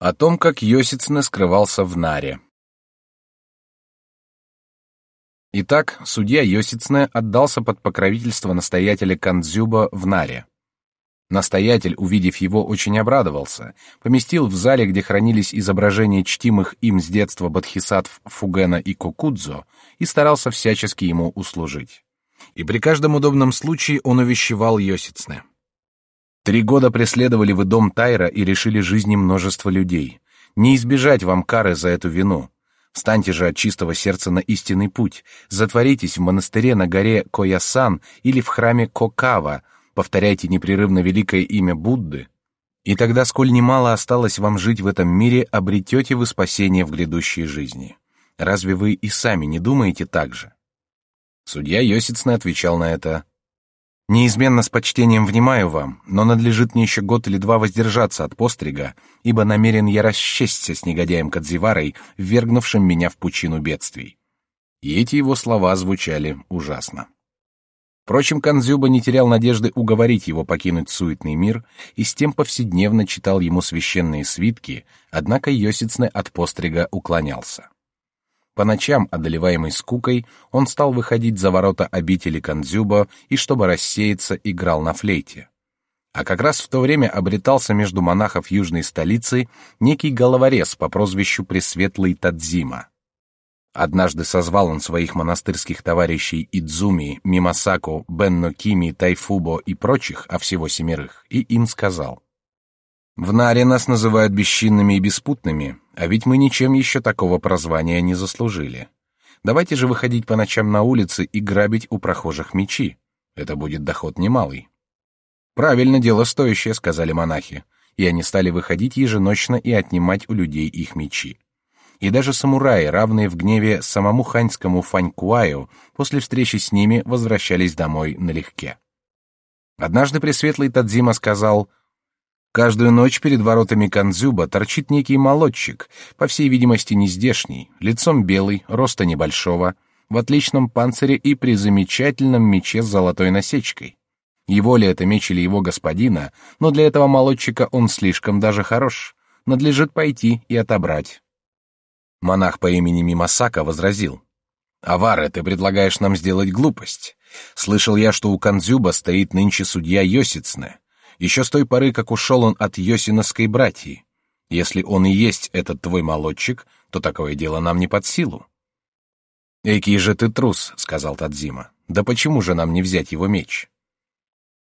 О том, как Йосицне скрывался в Наре. Итак, судья Йосицне отдался под покровительство настоятеля Кандзюба в Наре. Настоятель, увидев его, очень обрадовался, поместил в зале, где хранились изображения чтимых им с детства бодхисаттв Фугена и Кокудзо, и старался всячески ему услужить. И при каждом удобном случае он увещевал Йосицне. Три года преследовали вы дом Тайра и решили жизни множества людей. Не избежать вам кары за эту вину. Встаньте же от чистого сердца на истинный путь. Затворитесь в монастыре на горе Коясан или в храме Кокава. Повторяйте непрерывно великое имя Будды. И тогда, сколь немало осталось вам жить в этом мире, обретете вы спасение в грядущей жизни. Разве вы и сами не думаете так же? Судья Йосицный отвечал на это Неизменно с почтением внимаю вам, но надлежит мне еще год или два воздержаться от пострига, ибо намерен я расчесться с негодяем Кадзиварой, ввергнувшим меня в пучину бедствий. И эти его слова звучали ужасно. Впрочем, Канзюба не терял надежды уговорить его покинуть суетный мир и с тем повседневно читал ему священные свитки, однако Йосицне от пострига уклонялся. По ночам, одолеваемый скукой, он стал выходить за ворота обители Канзюба и, чтобы рассеяться, играл на флейте. А как раз в то время обретался между монахов южной столицы некий головорез по прозвищу Пресветлый Тадзима. Однажды созвал он своих монастырских товарищей Идзуми, Мимасако, Бенно Кими, Тайфубо и прочих, а всего семерых, и им сказал — в Наре нас называют бесчинными и беспутными, а ведь мы ничем еще такого прозвания не заслужили. Давайте же выходить по ночам на улицы и грабить у прохожих мечи. Это будет доход немалый. Правильно, дело стоящее, сказали монахи, и они стали выходить еженочно и отнимать у людей их мечи. И даже самураи, равные в гневе самому ханьскому Фанькуаю, после встречи с ними возвращались домой налегке. Однажды Пресветлый Тадзима сказал, Каждую ночь перед воротами Канзюба торчит некий молодчик, по всей видимости нездешний, лицом белый, роста небольшого, в отличном панцире и при замечательном мече с золотой насечкой. Его ли это меч или его господина, но для этого молодчика он слишком даже хорош. Надлежит пойти и отобрать. Монах по имени Мимасака возразил. «Аваре, ты предлагаешь нам сделать глупость. Слышал я, что у Канзюба стоит нынче судья Йосицне еще с той поры, как ушел он от Йосиновской братьи. Если он и есть этот твой молодчик, то такое дело нам не под силу. «Экий же ты трус», — сказал Тадзима. «Да почему же нам не взять его меч?»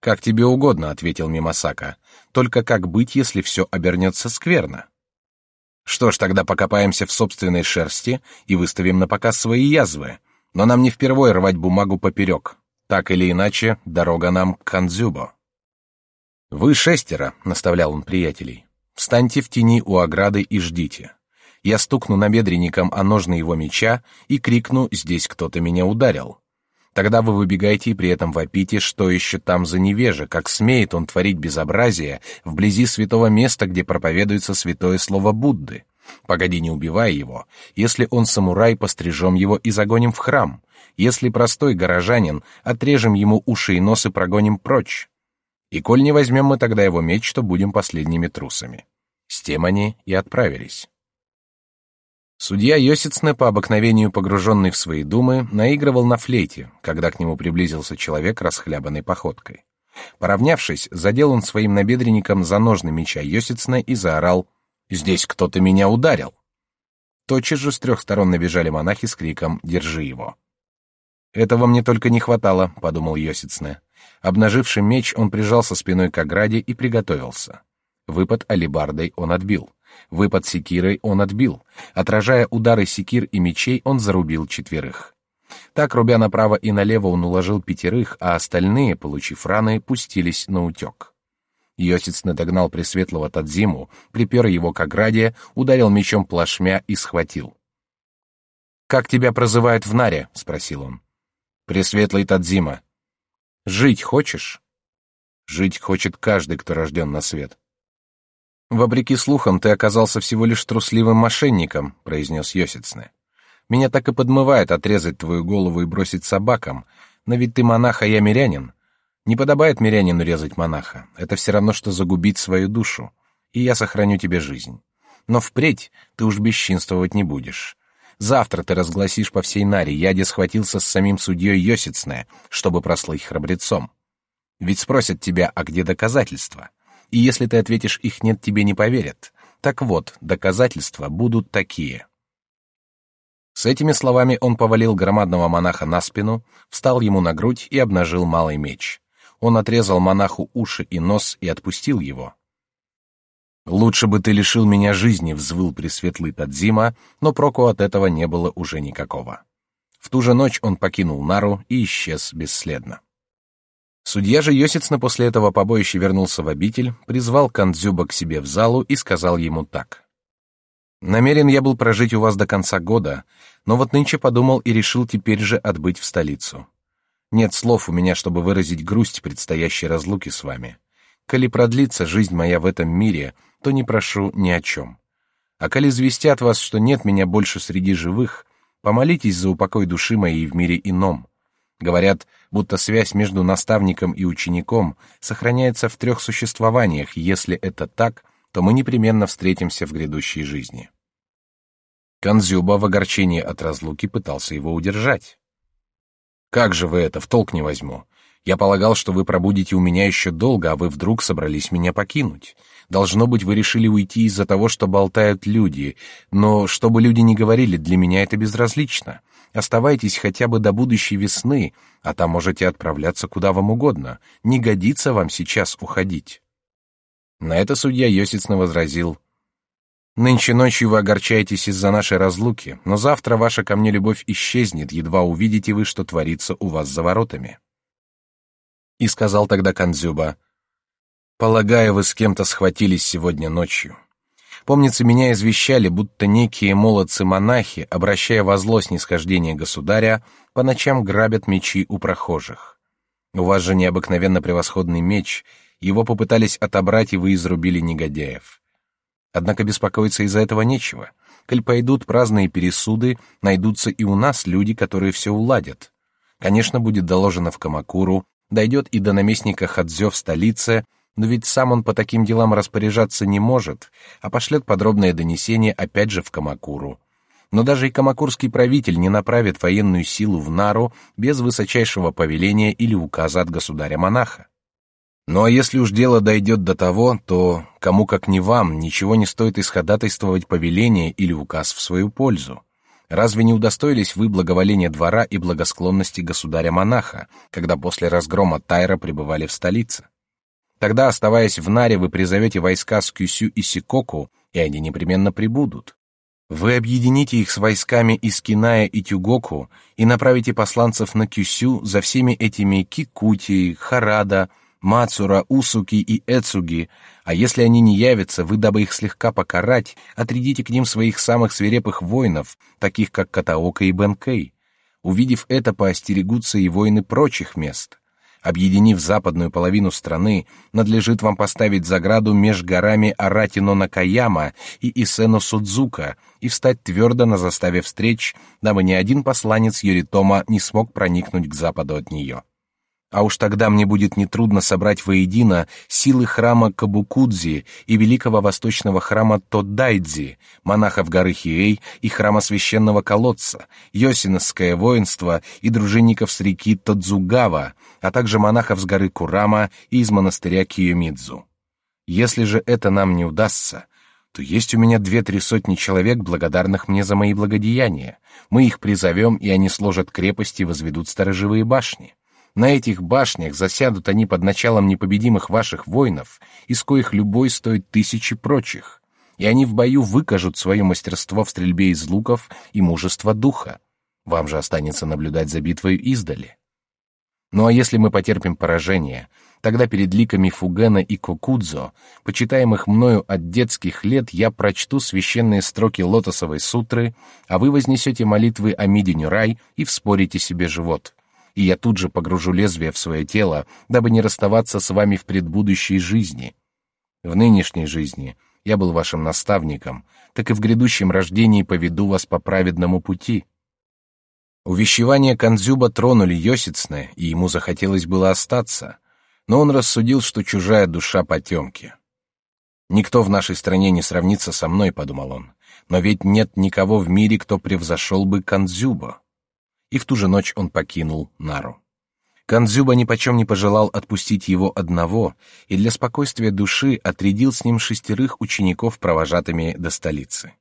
«Как тебе угодно», — ответил Мимасака. «Только как быть, если все обернется скверно?» «Что ж, тогда покопаемся в собственной шерсти и выставим на показ свои язвы. Но нам не впервой рвать бумагу поперек. Так или иначе, дорога нам к Канзюбо». «Вы шестеро», — наставлял он приятелей. «Встаньте в тени у ограды и ждите. Я стукну набедренником о ножны его меча и крикну «Здесь кто-то меня ударил». Тогда вы выбегаете и при этом вопите, что еще там за невежа, как смеет он творить безобразие вблизи святого места, где проповедуется святое слово Будды. Погоди, не убивай его. Если он самурай, пострижем его и загоним в храм. Если простой горожанин, отрежем ему уши и нос и прогоним прочь. И коль не возьмем мы тогда его меч, то будем последними трусами. С тем они и отправились. Судья Йосицне, по обыкновению погруженный в свои думы, наигрывал на флейте, когда к нему приблизился человек расхлябанной походкой. Поравнявшись, задел он своим набедренником за ножны меча Йосицне и заорал «Здесь кто-то меня ударил!». Тотчас же с трех сторон набежали монахи с криком «Держи его!». «Этого мне только не хватало», — подумал Йосицне. Обнаживший меч, он прижался спиной к ограде и приготовился. Выпад алебардой он отбил. Выпад секирой он отбил. Отражая удары секир и мечей, он зарубил четверых. Так, рубя направо и налево, он уложил пятерых, а остальные, получив раны, пустились на утек. Йосиц надогнал Пресветлого Тадзиму, припер его к ограде, ударил мечом плашмя и схватил. «Как тебя прозывают в Наре?» — спросил он. «Пресветлый Тадзима», Жить хочешь? Жить хочет каждый, кто рожден на свет. Вопреки слухам, ты оказался всего лишь трусливым мошенником, произнес Йосицне. Меня так и подмывает отрезать твою голову и бросить собакам, но ведь ты монах, а я мирянин. Не подобает мирянину резать монаха. Это все равно, что загубить свою душу. И я сохраню тебе жизнь. Но впредь ты уж бесчинствовать не будешь. Завтра ты разгласишь по всей Наре, я схватился с самим судьей Йосицне, чтобы прослыть храбрецом. Ведь спросят тебя, а где доказательства? И если ты ответишь их нет, тебе не поверят. Так вот, доказательства будут такие. С этими словами он повалил громадного монаха на спину, встал ему на грудь и обнажил малый меч. Он отрезал монаху уши и нос и отпустил его. «Лучше бы ты лишил меня жизни», — взвыл пресветлый Тадзима, но проку от этого не было уже никакого. В ту же ночь он покинул Нару и исчез бесследно. Судья же Йосицна после этого побоища вернулся в обитель, призвал Кандзюба к себе в залу и сказал ему так. «Намерен я был прожить у вас до конца года, но вот нынче подумал и решил теперь же отбыть в столицу. Нет слов у меня, чтобы выразить грусть предстоящей разлуки с вами. Коли продлится жизнь моя в этом мире, то не прошу ни о чем. А коли известят вас, что нет меня больше среди живых, помолитесь за упокой души моей в мире ином. Говорят, будто связь между наставником и учеником сохраняется в трех существованиях, если это так, то мы непременно встретимся в грядущей жизни. Канзюба в огорчении от разлуки пытался его удержать. «Как же вы это, в толк не возьму. Я полагал, что вы пробудете у меня еще долго, а вы вдруг собрались меня покинуть. Должно быть, вы решили уйти из-за того, что болтают люди. Но что бы люди ни говорили, для меня это безразлично. Оставайтесь хотя бы до будущей весны, а там можете отправляться куда вам угодно. Не годится вам сейчас уходить». На это судья Йосицно возразил. «Нынче ночью вы огорчаетесь из-за нашей разлуки, но завтра ваша ко мне любовь исчезнет, едва увидите вы, что творится у вас за воротами». И сказал тогда Канзюба, «Полагаю, вы с кем-то схватились сегодня ночью. Помнится, меня извещали, будто некие молодцы-монахи, обращая во зло снисхождение государя, по ночам грабят мечи у прохожих. У вас же необыкновенно превосходный меч, его попытались отобрать, и вы изрубили негодяев. Однако беспокоиться из-за этого нечего. Коль пойдут праздные пересуды, найдутся и у нас люди, которые все уладят. Конечно, будет доложено в Камакуру, дойдет и до наместника Хадзё в столице, но ведь сам он по таким делам распоряжаться не может, а пошлет подробное донесение опять же в Камакуру. Но даже и камакурский правитель не направит военную силу в Нару без высочайшего повеления или указа от государя-монаха. Ну а если уж дело дойдет до того, то кому как не вам ничего не стоит исходатайствовать повеление или указ в свою пользу. Разве не удостоились вы благоволения двора и благосклонности государя-монаха, когда после разгрома Тайра пребывали в столице? Тогда, оставаясь в Наре, вы призовете войска с Кюсю и Сикоку, и они непременно прибудут. Вы объедините их с войсками из Киная и Тюгоку и направите посланцев на Кюсю за всеми этими Кикути, Харада, Мацура, Усуки и Эцуги, а если они не явятся, вы, дабы их слегка покарать, отрядите к ним своих самых свирепых воинов, таких как Катаока и Бенкей. Увидев это, поостерегутся и воины прочих мест. Объединив западную половину страны, надлежит вам поставить заграду меж горами Аратино-Накаяма и Исено-Судзука и встать твердо на заставе встреч, дабы ни один посланец Юритома не смог проникнуть к западу от нее. А уж тогда мне будет нетрудно собрать воедино силы храма Кабукудзи и великого восточного храма Тоддайдзи, монахов горы Хиэй и храма священного колодца, Йосиновское воинство и дружинников с реки Тодзугава, а также монахов с горы Курама и из монастыря Киюмидзу. Если же это нам не удастся, то есть у меня две-три сотни человек, благодарных мне за мои благодеяния. Мы их призовем, и они сложат крепости и возведут сторожевые башни. На этих башнях засядут они под началом непобедимых ваших воинов, из коих любой стоит тысячи прочих, и они в бою выкажут свое мастерство в стрельбе из луков и мужество духа. Вам же останется наблюдать за битвой издали. Ну а если мы потерпим поражение, тогда перед ликами Фугена и Кокудзо, почитаемых мною от детских лет, я прочту священные строки лотосовой сутры, а вы вознесете молитвы о Мидиню-рай и вспорите себе живот и я тут же погружу лезвие в свое тело, дабы не расставаться с вами в предбудущей жизни. В нынешней жизни я был вашим наставником, так и в грядущем рождении поведу вас по праведному пути. Увещевания Канзюба тронули Йосицне, и ему захотелось было остаться, но он рассудил, что чужая душа потемки. Никто в нашей стране не сравнится со мной, подумал он. Но ведь нет никого в мире, кто превзошел бы Кандзюбо. И в ту же ночь он покинул Нару. Кандзюба нипочем не пожелал отпустить его одного и для спокойствия души отрядил с ним шестерых учеников провожатыми до столицы.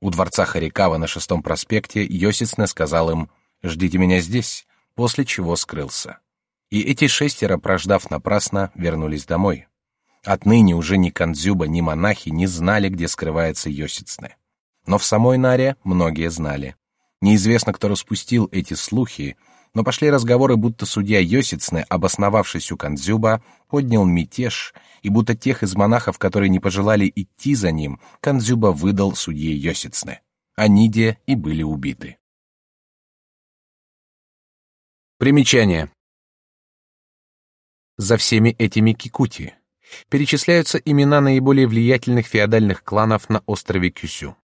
У дворца Харикава на шестом проспекте Йосицне сказал им «Ждите меня здесь», после чего скрылся. И эти шестеро, прождав напрасно, вернулись домой. Отныне уже ни Кандзюба, ни монахи не знали, где скрывается Йосицне. Но в самой Наре многие знали. Неизвестно, кто распустил эти слухи, но пошли разговоры, будто судья Йосицне, обосновавшись у Кандзюба, поднял мятеж, и будто тех из монахов, которые не пожелали идти за ним, Кандзюба выдал судье Йосицне. Они де и были убиты. Примечание. За всеми этими кикути перечисляются имена наиболее влиятельных феодальных кланов на острове Кюсю.